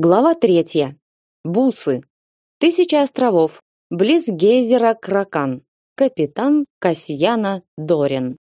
Глава третья. Бусы. Тысяча островов. Близ гейзера Кракан. Капитан Касьяна Дорин.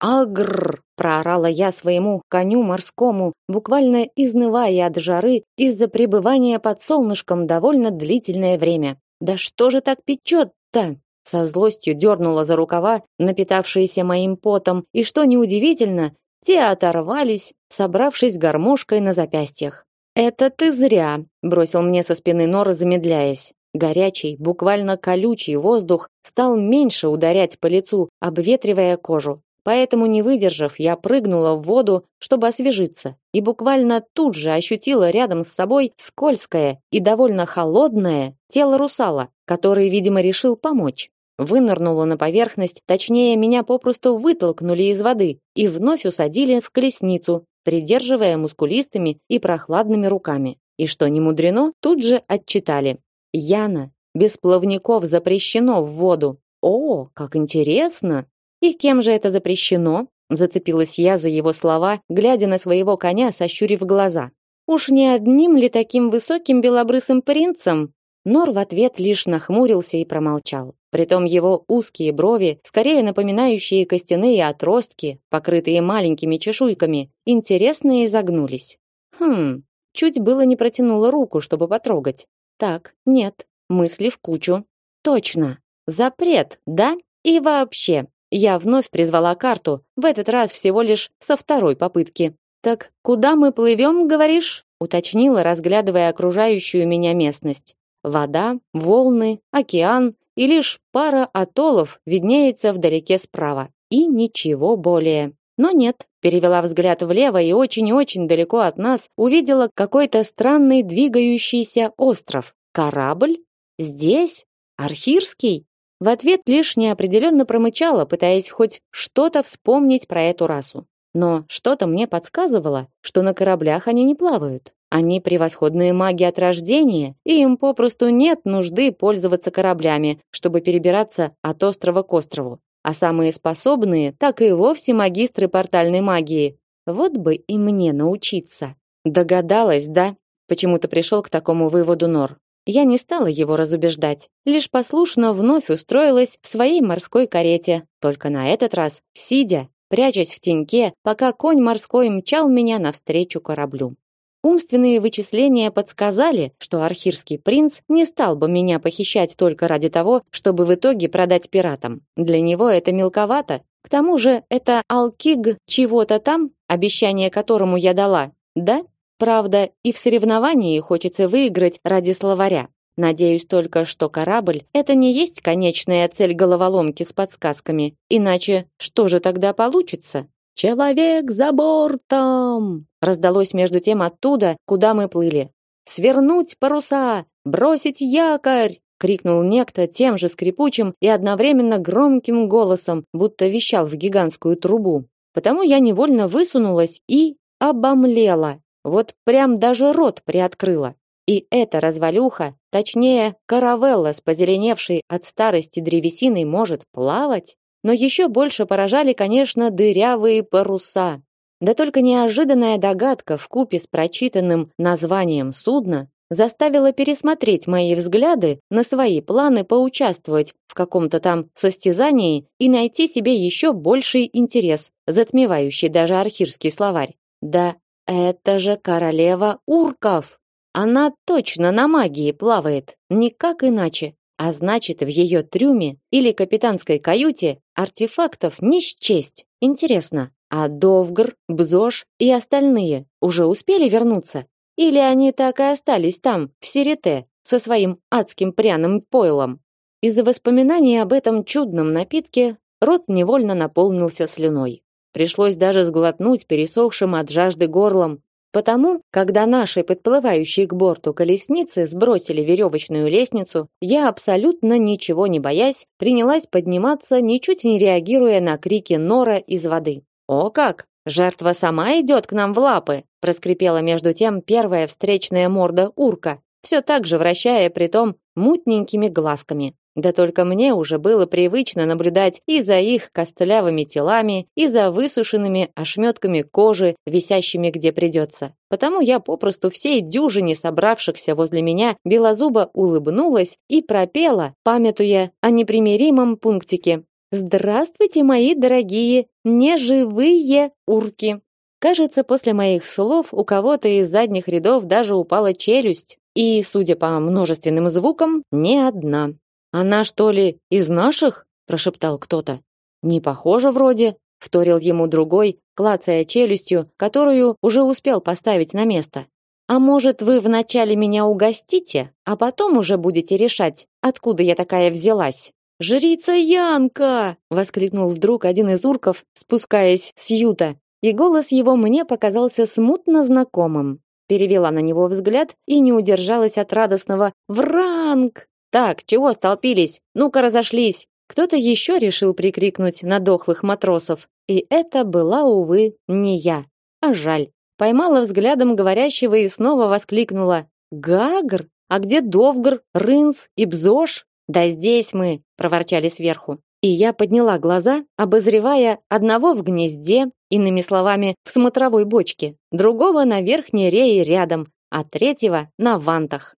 Агр! проорала я своему коню морскому, буквально изнывая от жары из-за пребывания под солнышком довольно длительное время. Да что же так печет-то? Со злостью дернула за рукава, напитавшиеся моим потом, и что неудивительно, те оторвались, собравшись гармошкой на запястьях. Это ты зря, бросил мне со спины Нора, замедляясь. Горячий, буквально колючий воздух стал меньше ударять по лицу, обветривая кожу. Поэтому, не выдержав, я прыгнула в воду, чтобы освежиться, и буквально тут же ощутила рядом с собой скользкое и довольно холодное тело русала, который, видимо, решил помочь. Вынырнула на поверхность, точнее, меня попросту вытолкнули из воды и вновь усадили в колесницу, придерживая мускулистыми и прохладными руками. И что не мудрено, тут же отчитали. Яна, без плавников запрещено в воду. О, как интересно! И кем же это запрещено? Зацепилась я за его слова, глядя на своего коня, сощурив глаза. Уж не одним ли таким высоким белобрысым принцем? Нор в ответ лишь нахмурился и промолчал. Притом его узкие брови, скорее напоминающие костяные отростки, покрытые маленькими чешуйками, интересно изогнулись. Хм, чуть было не протянула руку, чтобы потрогать. Так, нет, мысли в кучу. Точно. Запрет, да? И вообще, я вновь призвала карту, в этот раз всего лишь со второй попытки. Так куда мы плывем, говоришь? уточнила, разглядывая окружающую меня местность. Вода, волны, океан, и лишь пара атоллов виднеется вдалеке справа. И ничего более. Но нет, перевела взгляд влево и очень-очень далеко от нас увидела какой-то странный двигающийся остров. Корабль? Здесь? Архирский? В ответ лишь неопределенно промычала, пытаясь хоть что-то вспомнить про эту расу. Но что-то мне подсказывало, что на кораблях они не плавают. Они превосходные маги от рождения, и им попросту нет нужды пользоваться кораблями, чтобы перебираться от острова к острову. А самые способные, так и вовсе магистры портальной магии. Вот бы и мне научиться. Догадалась, да? Почему-то пришел к такому выводу Нор. Я не стала его разубеждать, лишь послушно вновь устроилась в своей морской карете, только на этот раз сидя, прячась в теньке, пока конь морской мчал меня навстречу кораблю. Умственные вычисления подсказали, что архирский принц не стал бы меня похищать только ради того, чтобы в итоге продать пиратам. Для него это мелковато. К тому же это алкиг чего-то там, обещание которому я дала. Да? Правда, и в соревновании хочется выиграть ради словаря. Надеюсь только, что корабль это не есть конечная цель головоломки с подсказками. Иначе что же тогда получится? Человек за бортом! Раздалось между тем оттуда, куда мы плыли. Свернуть паруса, бросить якорь! крикнул некто тем же скрипучим и одновременно громким голосом, будто вещал в гигантскую трубу. Потому я невольно высунулась и обомлела. Вот прям даже рот приоткрыла. И эта развалюха, точнее, каравелла с позеленевшей от старости древесиной может плавать? Но еще больше поражали, конечно, дырявые паруса. Да только неожиданная догадка в купе с прочитанным названием судна заставила пересмотреть мои взгляды на свои планы поучаствовать в каком-то там состязании и найти себе еще больший интерес, затмевающий даже архирский словарь. Да, это же королева урков. Она точно на магии плавает, никак иначе. А значит, в ее трюме или капитанской каюте артефактов не счесть. Интересно, а Довгр, Бзош и остальные уже успели вернуться? Или они так и остались там, в Сирете, со своим адским пряным пойлом? Из-за воспоминаний об этом чудном напитке рот невольно наполнился слюной. Пришлось даже сглотнуть пересохшим от жажды горлом, Потому, когда наши подплывающие к борту колесницы сбросили веревочную лестницу, я абсолютно ничего не боясь, принялась подниматься, ничуть не реагируя на крики Нора из воды. О как! Жертва сама идет к нам в лапы, проскрипела между тем первая встречная морда урка, все так же вращая притом мутненькими глазками. Да только мне уже было привычно наблюдать и за их костлявыми телами, и за высушенными ошметками кожи, висящими где придется. Потому я попросту всей дюжине собравшихся возле меня белозуба улыбнулась и пропела, памятуя о непримиримом пунктике. «Здравствуйте, мои дорогие неживые урки!» Кажется, после моих слов у кого-то из задних рядов даже упала челюсть. И, судя по множественным звукам, не одна. Она что ли из наших? прошептал кто-то. Не похоже вроде, вторил ему другой, клацая челюстью, которую уже успел поставить на место. А может, вы вначале меня угостите, а потом уже будете решать, откуда я такая взялась? Жрица Янка! воскликнул вдруг один из урков, спускаясь с юта, и голос его мне показался смутно знакомым. Перевела на него взгляд и не удержалась от радостного «Вранг!» Так, чего столпились? Ну-ка разошлись. Кто-то еще решил прикрикнуть на дохлых матросов, и это была увы не я. А жаль. Поймала взглядом говорящего и снова воскликнула: "Гагр, а где Довгр, Рынс и Бзош?" "Да здесь мы", проворчали сверху. И я подняла глаза, обозревая одного в гнезде, иными словами, в смотровой бочке, другого на верхней рее рядом, а третьего на вантах.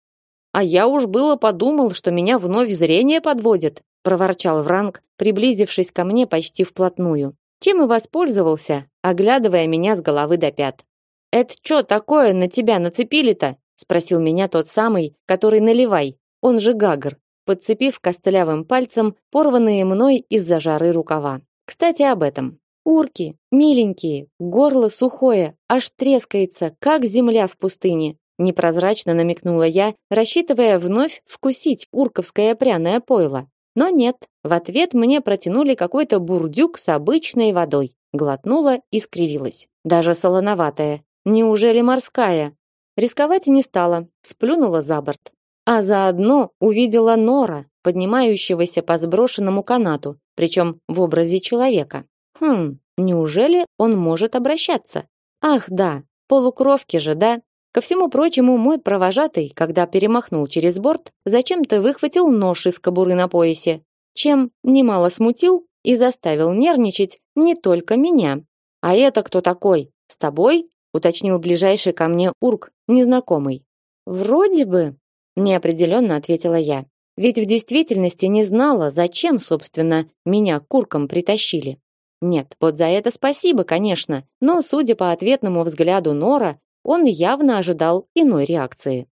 А я уж было подумал, что меня вновь зрение подводит, проворчал Вранг, приблизившись ко мне почти вплотную. Чем и воспользовался, оглядывая меня с головы до пят. Это что такое на тебя нацепили-то? спросил меня тот самый, который наливай, он же Гагр, подцепив костлявым пальцем порванные мной из-за жары рукава. Кстати, об этом. Урки, миленькие, горло сухое, аж трескается, как земля в пустыне. Непрозрачно намекнула я, рассчитывая вновь вкусить урковское пряное пойло. Но нет, в ответ мне протянули какой-то бурдюк с обычной водой. Глотнула и скривилась. Даже солоноватая. Неужели морская? Рисковать не стала, сплюнула за борт. А заодно увидела Нора, поднимающегося по сброшенному канату, причем в образе человека. Хм, неужели он может обращаться? Ах, да, полукровки же, да? Ко всему прочему, мой провожатый, когда перемахнул через борт, зачем-то выхватил нож из кобуры на поясе, чем немало смутил и заставил нервничать не только меня. А это кто такой? С тобой? уточнил ближайший ко мне урк, незнакомый. Вроде бы, неопределенно ответила я. Ведь в действительности не знала, зачем, собственно, меня к куркам притащили. Нет, вот за это спасибо, конечно, но, судя по ответному взгляду Нора, он явно ожидал иной реакции.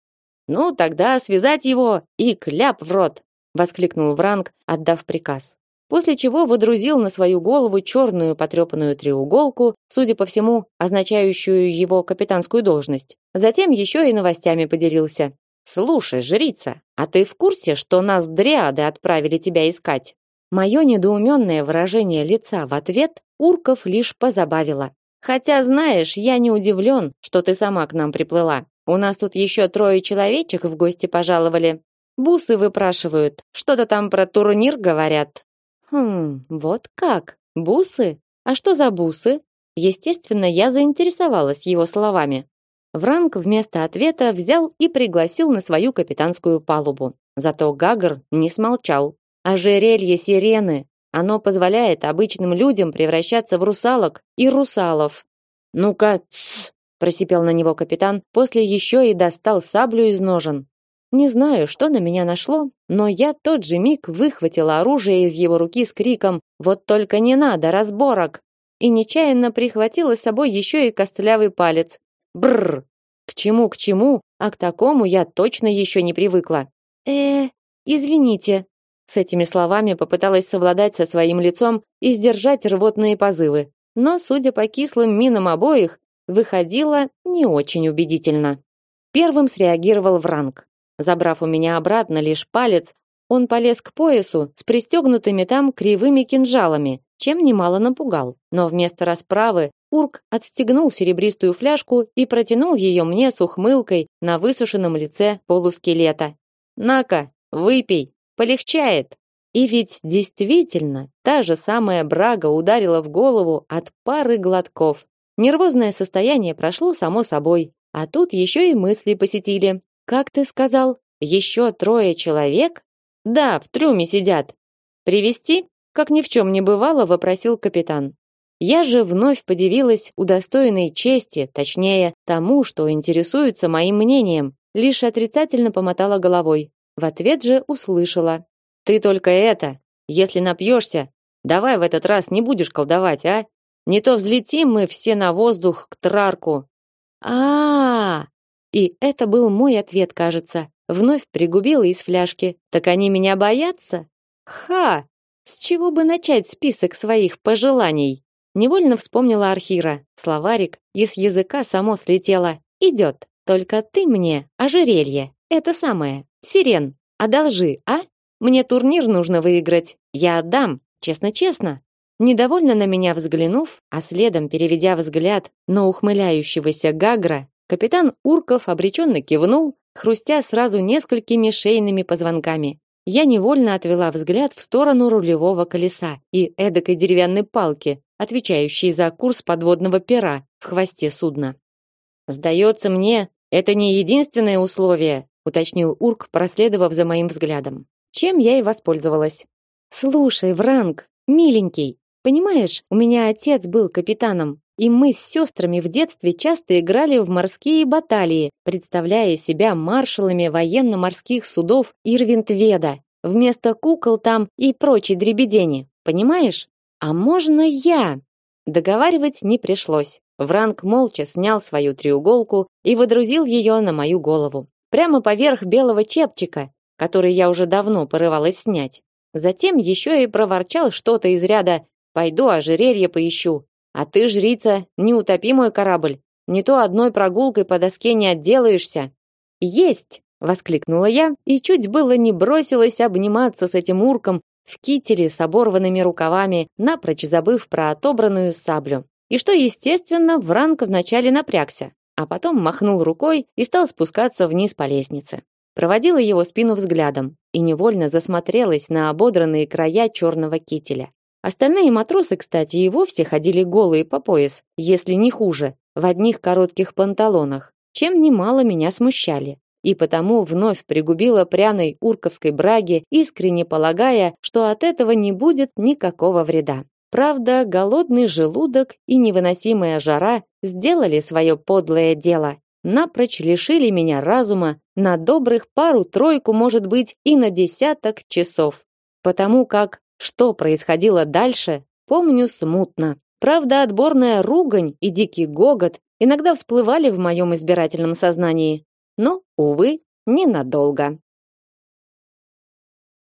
Ну, тогда связать его и кляп в рот, воскликнул Вранг, отдав приказ. После чего водрузил на свою голову черную потрепанную треуголку, судя по всему, означающую его капитанскую должность. Затем еще и новостями поделился. Слушай, жрица, а ты в курсе, что нас дриады отправили тебя искать? Мое недоуменное выражение лица в ответ Урков лишь позабавило. Хотя, знаешь, я не удивлен, что ты сама к нам приплыла. У нас тут еще трое человечек в гости пожаловали. Бусы выпрашивают. Что-то там про турнир говорят. Хм, вот как? Бусы? А что за бусы? Естественно, я заинтересовалась его словами. Вранг вместо ответа взял и пригласил на свою капитанскую палубу. Зато Гагр не смолчал. Ожерелье сирены, оно позволяет обычным людям превращаться в русалок и русалов. Ну-ка, просипел на него капитан, после еще и достал саблю из ножен. Не знаю, что на меня нашло, но я тот же миг выхватила оружие из его руки с криком: "Вот только не надо разборок!" и нечаянно прихватила с собой еще и костлявый палец. Бррр. К чему, к чему, а к такому я точно еще не привыкла. Э, извините, с этими словами попыталась совладать со своим лицом и сдержать рвотные позывы, но, судя по кислым минам обоих, выходило не очень убедительно. Первым среагировал Вранг. Забрав у меня обратно лишь палец, он полез к поясу с пристегнутыми там кривыми кинжалами, чем немало напугал. Но вместо расправы Урк отстегнул серебристую фляжку и протянул ее мне с ухмылкой на высушенном лице полускелета. «На-ка, выпей!» Полегчает. И ведь действительно, та же самая брага ударила в голову от пары глотков. Нервозное состояние прошло само собой, а тут еще и мысли посетили. Как ты сказал? Еще трое человек? Да, в трюме сидят. Привести? Как ни в чем не бывало, вопросил капитан. Я же вновь подивилась удостоенной чести, точнее, тому, что интересуется моим мнением, лишь отрицательно помотала головой. В ответ же услышала: "Ты только это, если напьешься, давай в этот раз не будешь колдовать, а? Не то взлетим мы все на воздух к Трарку". А, -а, -а и это был мой ответ, кажется. Вновь пригубила из фляжки. Так они меня боятся? Ха! С чего бы начать список своих пожеланий? Невольно вспомнила Архира. Словарик и с языка само слетело. Идет. Только ты мне ожерелье. Это самое. Сирен. Одолжи, а? Мне турнир нужно выиграть. Я отдам. Честно-честно. Недовольно на меня взглянув, а следом переведя взгляд на ухмыляющегося Гагра, капитан Урков обреченно кивнул, хрустя сразу несколькими шейными позвонками. Я невольно отвела взгляд в сторону рулевого колеса и эдакой деревянной палки, отвечающей за курс подводного пера в хвосте судна. Сдается мне, это не единственное условие, уточнил Урк, проследовав за моим взглядом. Чем я и воспользовалась. Слушай, Вранг, миленький, понимаешь, у меня отец был капитаном, и мы с сестрами в детстве часто играли в морские баталии, представляя себя маршалами военно-морских судов Ирвинтведа. Вместо кукол там и прочей дребедени. Понимаешь? А можно я? Договаривать не пришлось. Вранг молча снял свою треуголку и водрузил ее на мою голову, прямо поверх белого чепчика, который я уже давно порывалась снять. Затем еще и проворчал что-то из ряда «Пойду ожерелье поищу». «А ты, жрица, не утопи мой корабль. Не то одной прогулкой по доске не отделаешься». «Есть!» — воскликнула я и чуть было не бросилась обниматься с этим урком в кителе с оборванными рукавами, напрочь забыв про отобранную саблю. И что, естественно, Вранка вначале напрягся, а потом махнул рукой и стал спускаться вниз по лестнице. Проводила его спину взглядом и невольно засмотрелась на ободранные края черного кителя. Остальные матросы, кстати, и вовсе ходили голые по пояс, если не хуже, в одних коротких панталонах, чем немало меня смущали и потому вновь пригубила пряной урковской браги, искренне полагая, что от этого не будет никакого вреда. Правда, голодный желудок и невыносимая жара сделали свое подлое дело. Напрочь лишили меня разума на добрых пару-тройку, может быть, и на десяток часов. Потому как что происходило дальше, помню смутно. Правда, отборная ругань и дикий гогот иногда всплывали в моем избирательном сознании, но, увы, ненадолго.